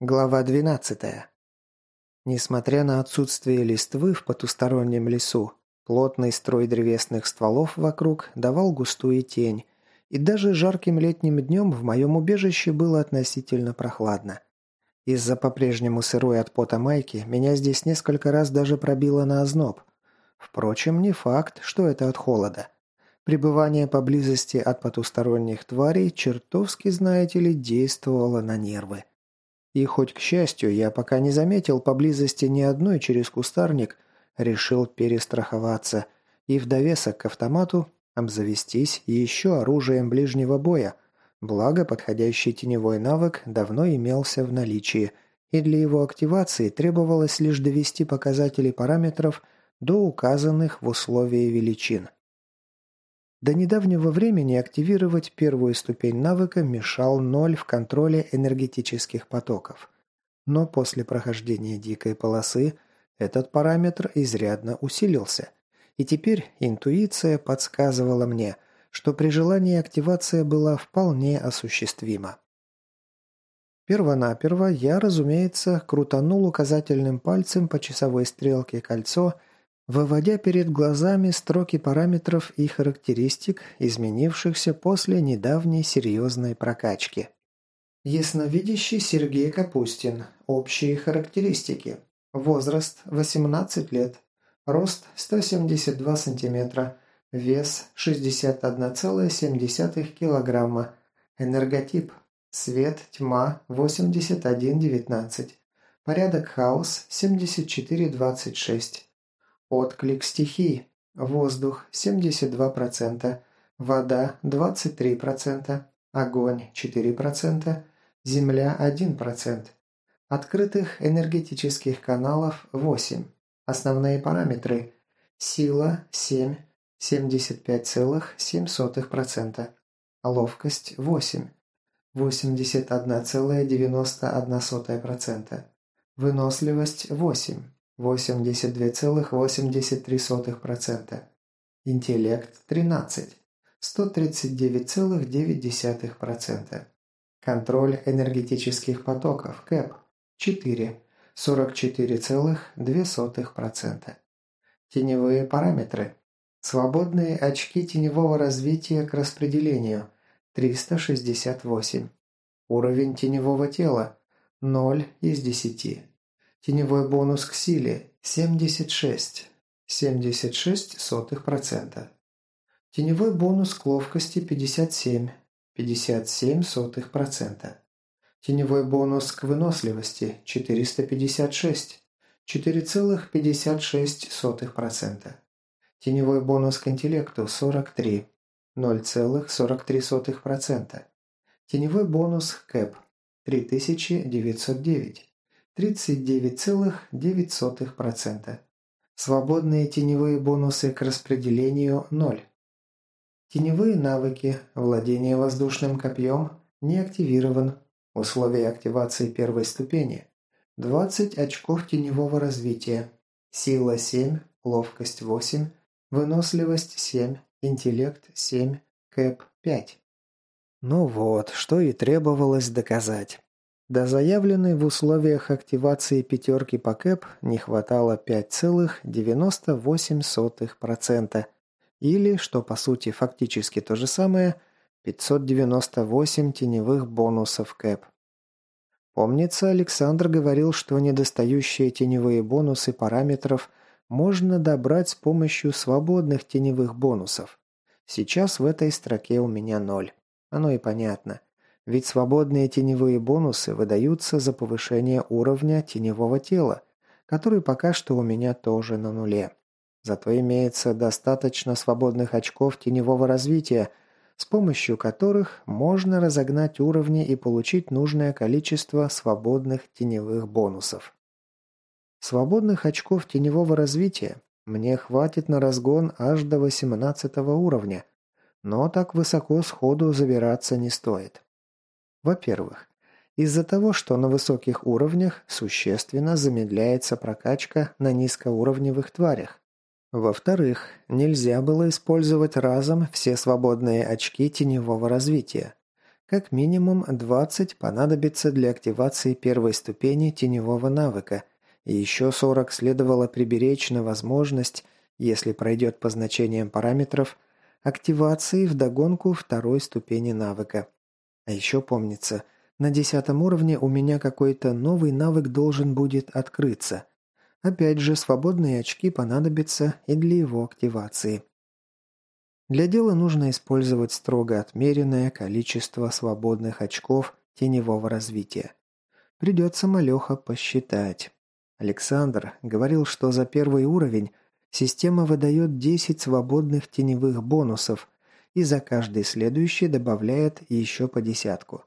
Глава 12. Несмотря на отсутствие листвы в потустороннем лесу, плотный строй древесных стволов вокруг давал густую тень, и даже жарким летним днем в моем убежище было относительно прохладно. Из-за по-прежнему сырой от пота майки меня здесь несколько раз даже пробило на озноб. Впрочем, не факт, что это от холода. Пребывание поблизости от потусторонних тварей чертовски, знаете ли, действовало на нервы. И хоть, к счастью, я пока не заметил поблизости ни одной через кустарник, решил перестраховаться и в довесок к автомату обзавестись еще оружием ближнего боя, благо подходящий теневой навык давно имелся в наличии, и для его активации требовалось лишь довести показатели параметров до указанных в условии величин. До недавнего времени активировать первую ступень навыка мешал ноль в контроле энергетических потоков. Но после прохождения дикой полосы этот параметр изрядно усилился. И теперь интуиция подсказывала мне, что при желании активация была вполне осуществима. Первонаперво я, разумеется, крутанул указательным пальцем по часовой стрелке кольцо – выводя перед глазами строки параметров и характеристик, изменившихся после недавней серьезной прокачки. Ясновидящий Сергей Капустин. Общие характеристики. Возраст 18 лет. Рост 172 см. Вес 61,7 кг. Энерготип. Свет, тьма 81,19. Порядок хаос 74,26. Отклик стихий. Воздух – 72%, вода – 23%, огонь – 4%, земля – 1%. Открытых энергетических каналов – 8. Основные параметры. Сила – 7, 75,7%. Ловкость – 8, 81,91%. Выносливость – 8. 82,83%. Интеллект – 13. 139,9%. Контроль энергетических потоков – КЭП – 4. 44,2%. Теневые параметры. Свободные очки теневого развития к распределению – 368. Уровень теневого тела – 0 из 10. Теневой бонус к силе – 76. 76%. Теневой бонус к ловкости – 57. 57%. Теневой бонус к выносливости – 456. 4,56%. Теневой бонус к интеллекту – 43. 0,43%. Теневой бонус КЭП – 3909. 39,9%. Свободные теневые бонусы к распределению – 0. Теневые навыки, владение воздушным копьем не активирован. Условия активации первой ступени. 20 очков теневого развития. Сила 7, ловкость 8, выносливость 7, интеллект 7, кэп 5. Ну вот, что и требовалось доказать. До заявленной в условиях активации пятерки по КЭП не хватало 5,98%, или, что по сути фактически то же самое, 598 теневых бонусов КЭП. Помнится, Александр говорил, что недостающие теневые бонусы параметров можно добрать с помощью свободных теневых бонусов. Сейчас в этой строке у меня ноль. Оно и понятно. Ведь свободные теневые бонусы выдаются за повышение уровня теневого тела, который пока что у меня тоже на нуле. Зато имеется достаточно свободных очков теневого развития, с помощью которых можно разогнать уровни и получить нужное количество свободных теневых бонусов. Свободных очков теневого развития мне хватит на разгон аж до 18 уровня, но так высоко сходу забираться не стоит. Во-первых, из-за того, что на высоких уровнях существенно замедляется прокачка на низкоуровневых тварях. Во-вторых, нельзя было использовать разом все свободные очки теневого развития. Как минимум 20 понадобится для активации первой ступени теневого навыка, и еще 40 следовало приберечь на возможность, если пройдет по значениям параметров, активации вдогонку второй ступени навыка. А еще помнится, на десятом уровне у меня какой-то новый навык должен будет открыться. Опять же, свободные очки понадобятся и для его активации. Для дела нужно использовать строго отмеренное количество свободных очков теневого развития. Придется малеха посчитать. Александр говорил, что за первый уровень система выдает 10 свободных теневых бонусов и за каждый следующий добавляет еще по десятку.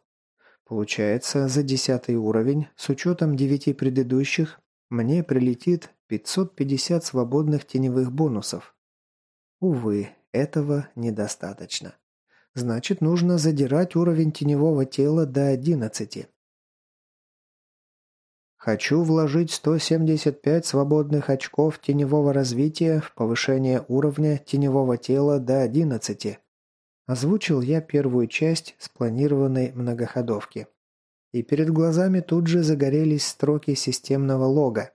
Получается, за десятый уровень, с учетом девяти предыдущих, мне прилетит 550 свободных теневых бонусов. Увы, этого недостаточно. Значит, нужно задирать уровень теневого тела до 11. Хочу вложить 175 свободных очков теневого развития в повышение уровня теневого тела до 11. Озвучил я первую часть спланированной многоходовки. И перед глазами тут же загорелись строки системного лога.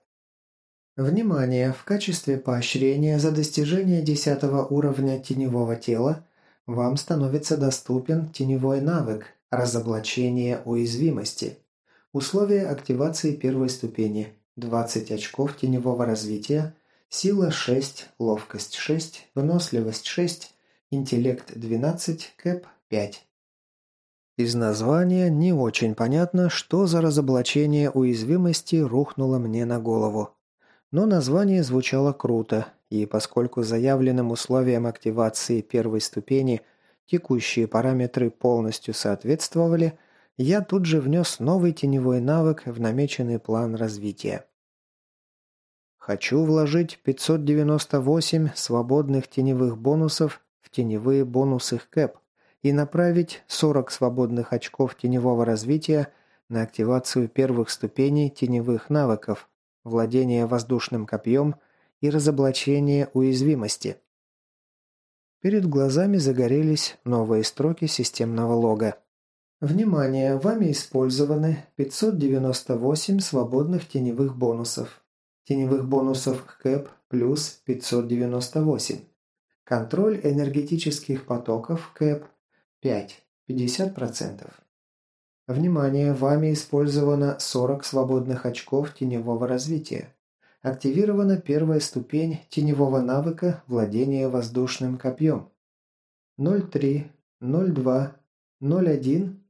Внимание! В качестве поощрения за достижение 10 уровня теневого тела вам становится доступен теневой навык «Разоблачение уязвимости». Условия активации первой ступени – 20 очков теневого развития, сила 6, ловкость 6, выносливость 6, интеллект 12, кэп 5. Из названия не очень понятно, что за разоблачение уязвимости рухнуло мне на голову. Но название звучало круто, и поскольку заявленным условиям активации первой ступени текущие параметры полностью соответствовали, я тут же внес новый теневой навык в намеченный план развития. Хочу вложить 598 свободных теневых бонусов в теневые бонусы КЭП и направить 40 свободных очков теневого развития на активацию первых ступеней теневых навыков, владение воздушным копьем и разоблачение уязвимости. Перед глазами загорелись новые строки системного лога. Внимание! Вами использованы 598 свободных теневых бонусов. Теневых бонусов КЭП плюс 598. Контроль энергетических потоков КЭП 5. 50%. Внимание, вами использовано 40 свободных очков теневого развития. Активирована первая ступень теневого навыка владения воздушным копьем. 03, 02, 01.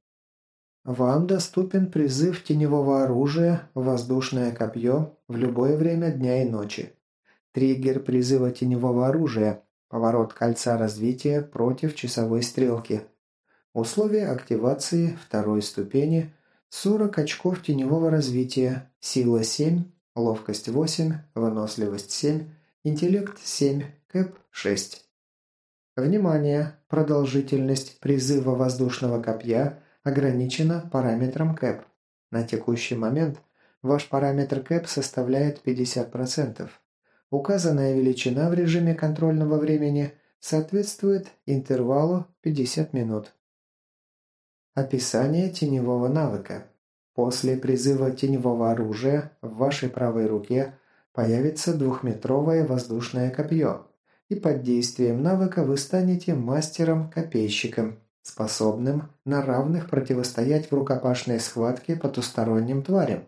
Вам доступен призыв теневого оружия «Воздушное копье» в любое время дня и ночи. Триггер призыва теневого оружия. Поворот кольца развития против часовой стрелки. Условия активации второй ступени – 40 очков теневого развития, сила 7, ловкость 8, выносливость 7, интеллект 7, кэп 6. Внимание! Продолжительность призыва воздушного копья ограничена параметром кэп. На текущий момент ваш параметр кэп составляет 50%. Указанная величина в режиме контрольного времени соответствует интервалу 50 минут. Описание теневого навыка. После призыва теневого оружия в вашей правой руке появится двухметровое воздушное копье, и под действием навыка вы станете мастером-копейщиком, способным на равных противостоять в рукопашной схватке потусторонним тварям.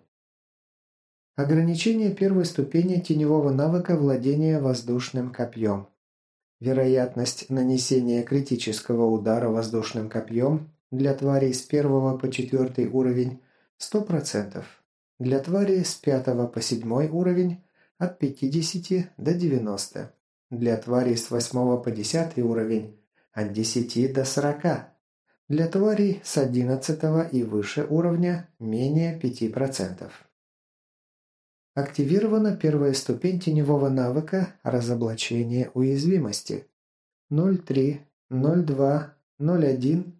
Ограничение первой ступени теневого навыка владения воздушным копьем. Вероятность нанесения критического удара воздушным копьем для тварей с 1 по 4 уровень 100%. Для тварей с 5 по 7 уровень от 50 до 90. Для тварей с 8 по 10 уровень от 10 до 40. Для тварей с 11 и выше уровня менее 5%. Активирована первая ступень теневого навыка разоблачения уязвимости. 03, 02, 01,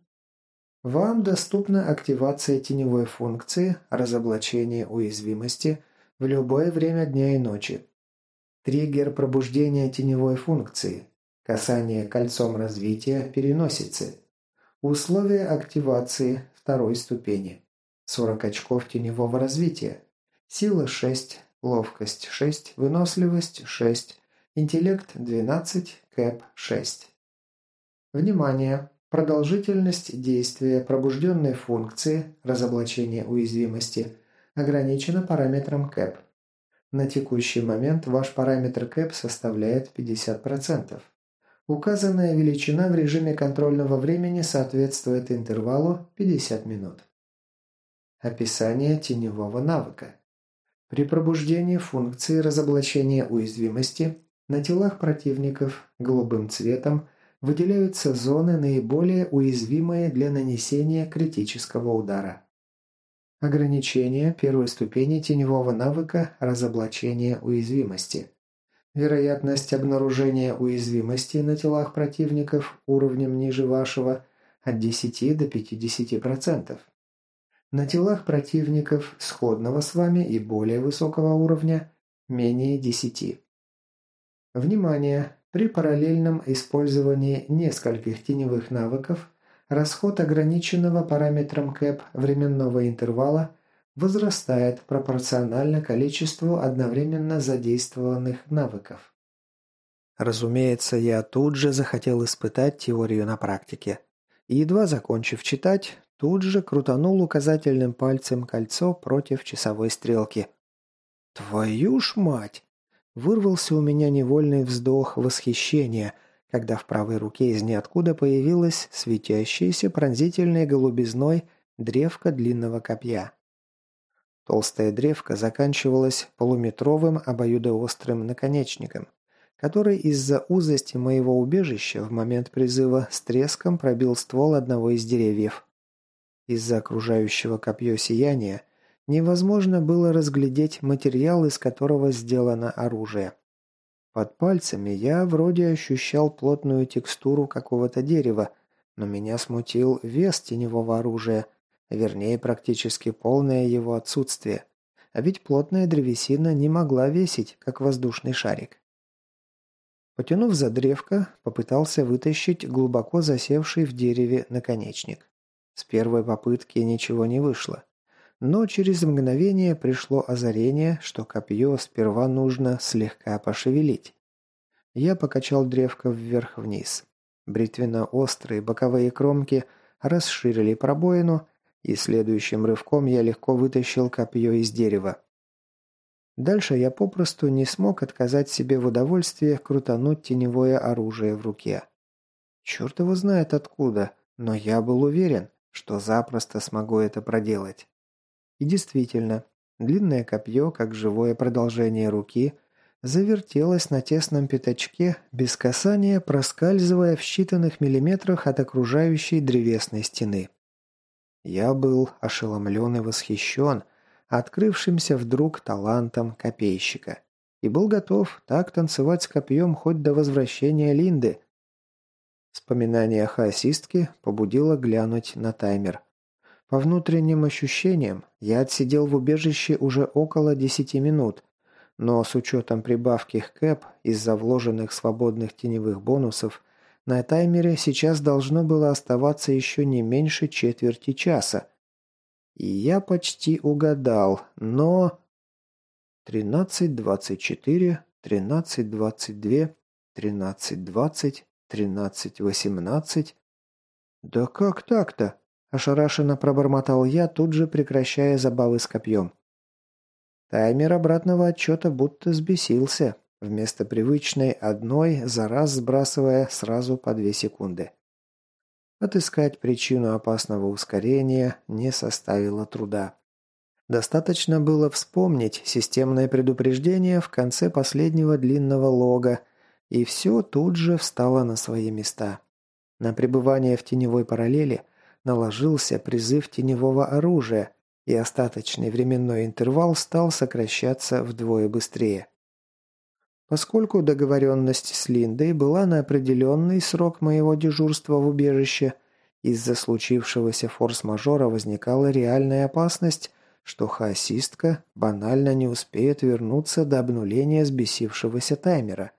вам доступна активация теневой функции разоблачения уязвимости в любое время дня и ночи. Триггер пробуждения теневой функции. Касание кольцом развития переносицы. Условия активации второй ступени. 40 очков теневого развития. Сила 6, ловкость 6, выносливость 6, интеллект 12, кэп 6. Внимание! Продолжительность действия пробужденной функции разоблачения уязвимости ограничена параметром кэп. На текущий момент ваш параметр кэп составляет 50%. Указанная величина в режиме контрольного времени соответствует интервалу 50 минут. Описание теневого навыка. При пробуждении функции разоблачения уязвимости на телах противников голубым цветом выделяются зоны, наиболее уязвимые для нанесения критического удара. Ограничение первой ступени теневого навыка разоблачения уязвимости. Вероятность обнаружения уязвимости на телах противников уровнем ниже вашего от 10 до 50%. На телах противников сходного с вами и более высокого уровня менее 10. Внимание! При параллельном использовании нескольких теневых навыков расход ограниченного параметром КЭП временного интервала возрастает пропорционально количеству одновременно задействованных навыков. Разумеется, я тут же захотел испытать теорию на практике. Едва закончив читать, Тут же крутанул указательным пальцем кольцо против часовой стрелки. «Твою ж мать!» Вырвался у меня невольный вздох восхищения, когда в правой руке из ниоткуда появилась светящаяся пронзительной голубизной древко длинного копья. Толстая древка заканчивалась полуметровым обоюдоострым наконечником, который из-за узости моего убежища в момент призыва с треском пробил ствол одного из деревьев. Из-за окружающего копье сияния невозможно было разглядеть материал, из которого сделано оружие. Под пальцами я вроде ощущал плотную текстуру какого-то дерева, но меня смутил вес теневого оружия, вернее, практически полное его отсутствие. А ведь плотная древесина не могла весить, как воздушный шарик. Потянув за древко, попытался вытащить глубоко засевший в дереве наконечник. С первой попытки ничего не вышло. Но через мгновение пришло озарение, что копье сперва нужно слегка пошевелить. Я покачал древко вверх-вниз. Бритвенно-острые боковые кромки расширили пробоину, и следующим рывком я легко вытащил копье из дерева. Дальше я попросту не смог отказать себе в удовольствии крутануть теневое оружие в руке. Черт его знает откуда, но я был уверен, что запросто смогу это проделать. И действительно, длинное копье, как живое продолжение руки, завертелось на тесном пятачке, без касания проскальзывая в считанных миллиметрах от окружающей древесной стены. Я был ошеломлен и восхищен открывшимся вдруг талантом копейщика и был готов так танцевать с копьем хоть до возвращения Линды, Вспоминание о хаосистке побудило глянуть на таймер. По внутренним ощущениям, я отсидел в убежище уже около 10 минут, но с учетом прибавки к КЭП из-за вложенных свободных теневых бонусов, на таймере сейчас должно было оставаться еще не меньше четверти часа. И я почти угадал, но... 13.24, 13.22, 13.20, Тринадцать, восемнадцать. Да как так-то? Ошарашенно пробормотал я, тут же прекращая забавы с копьем. Таймер обратного отчета будто сбесился, вместо привычной одной за раз сбрасывая сразу по две секунды. Отыскать причину опасного ускорения не составило труда. Достаточно было вспомнить системное предупреждение в конце последнего длинного лога, и все тут же встало на свои места. На пребывание в теневой параллели наложился призыв теневого оружия, и остаточный временной интервал стал сокращаться вдвое быстрее. Поскольку договоренность с Линдой была на определенный срок моего дежурства в убежище, из-за случившегося форс-мажора возникала реальная опасность, что хаосистка банально не успеет вернуться до обнуления сбесившегося таймера.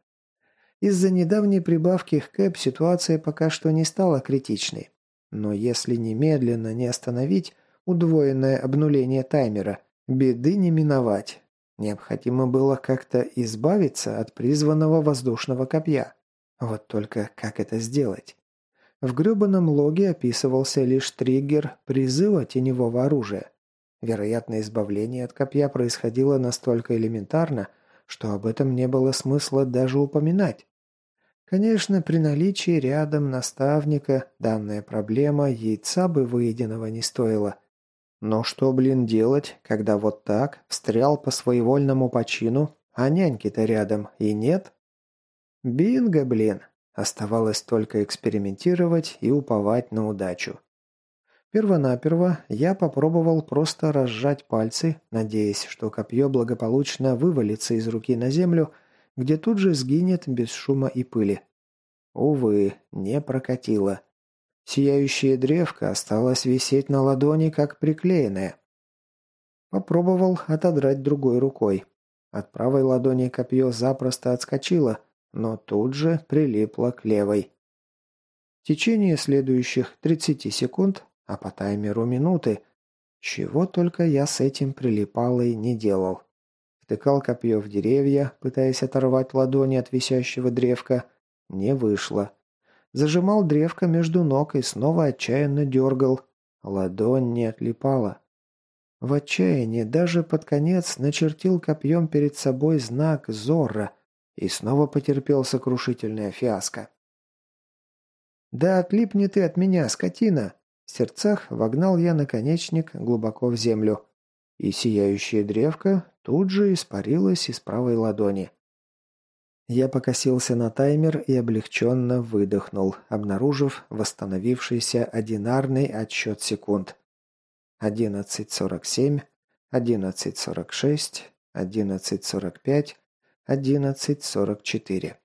Из-за недавней прибавки к КЭП ситуация пока что не стала критичной. Но если немедленно не остановить удвоенное обнуление таймера, беды не миновать. Необходимо было как-то избавиться от призванного воздушного копья. Вот только как это сделать? В грёбаном логе описывался лишь триггер призыва теневого оружия. Вероятно, избавление от копья происходило настолько элементарно, что об этом не было смысла даже упоминать. Конечно, при наличии рядом наставника данная проблема яйца бы выеденного не стоила. Но что, блин, делать, когда вот так встрял по своевольному почину, а няньки-то рядом и нет? Бинго, блин. Оставалось только экспериментировать и уповать на удачу. Первонаперво я попробовал просто разжать пальцы, надеясь, что копье благополучно вывалится из руки на землю, где тут же сгинет без шума и пыли. Увы, не прокатило. Сияющая древка осталась висеть на ладони, как приклеенная. Попробовал отодрать другой рукой. От правой ладони копье запросто отскочило, но тут же прилипло к левой. В течение следующих 30 секунд, а по таймеру минуты, чего только я с этим прилипалой не делал. Втыкал копье в деревья, пытаясь оторвать ладони от висящего древка. Не вышло. Зажимал древко между ног и снова отчаянно дергал. Ладонь не отлипала. В отчаянии даже под конец начертил копьем перед собой знак Зорро и снова потерпел сокрушительное фиаско. «Да отлипни ты от меня, скотина!» В сердцах вогнал я наконечник глубоко в землю, и сияющая древка тут же испарилась из правой ладони. Я покосился на таймер и облегченно выдохнул, обнаружив восстановившийся одинарный отсчет секунд. 11.47, 11.46, 11.45, 11.44.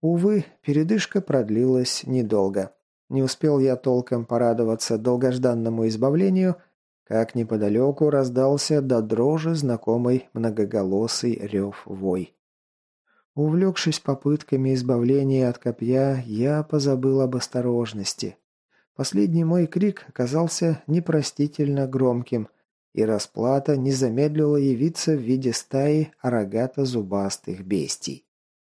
Увы, передышка продлилась недолго. Не успел я толком порадоваться долгожданному избавлению, как неподалеку раздался до дрожи знакомый многоголосый рев вой. Увлекшись попытками избавления от копья, я позабыл об осторожности. Последний мой крик оказался непростительно громким, и расплата не замедлила явиться в виде стаи рогато-зубастых бестий.